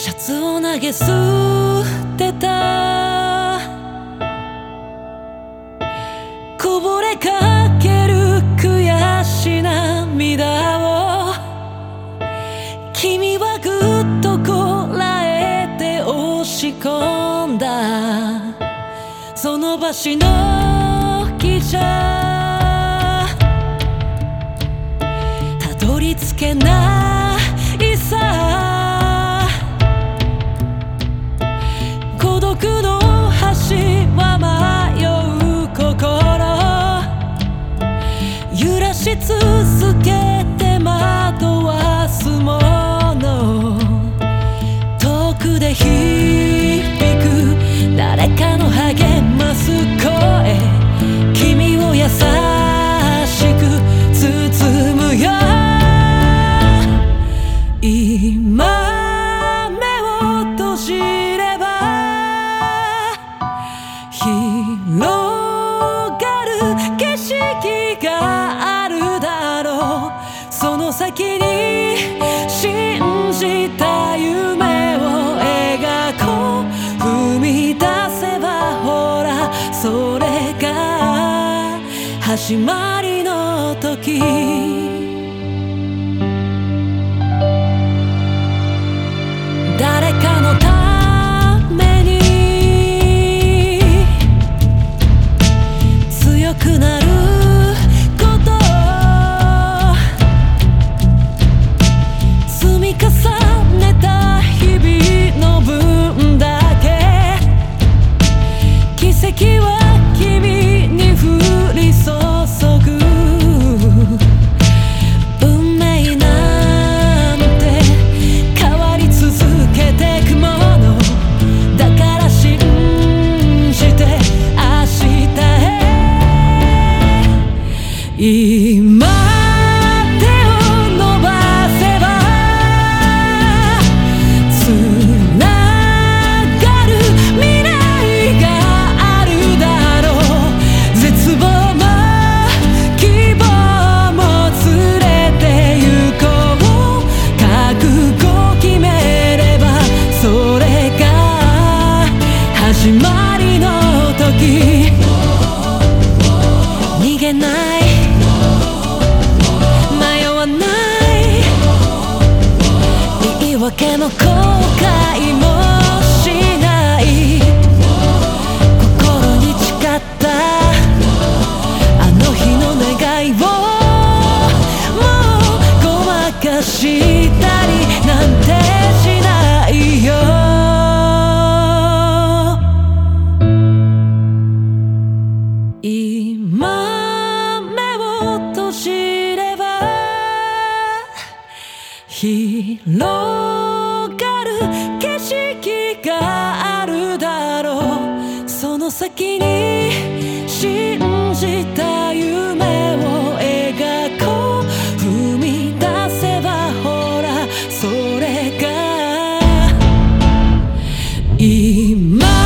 シャツを投げ捨てた。こぼれかける悔し涙を。君はぐっとこらえて押し込んだ。その場しのぎじゃ。たどり着けない。孤独の橋は迷う心揺らし続けて惑わすもの。遠くで響く誰かの励ます声君を優しく包むよ。今目を閉じ景色があるだろう。その先に信じた夢を描こう。踏み出せばほらそれが始まりの時。跡は君に降り注ぐ運命なんて変わり続けてくもの。だから信じて明日へ。今始まりの時。逃げない。迷わない。言い訳も後悔もしない。心に誓った。あの日の願いをもうごまかしたり。広がる景色があるだろう。その先に信じた夢を描こう。踏み出せばほらそれが今。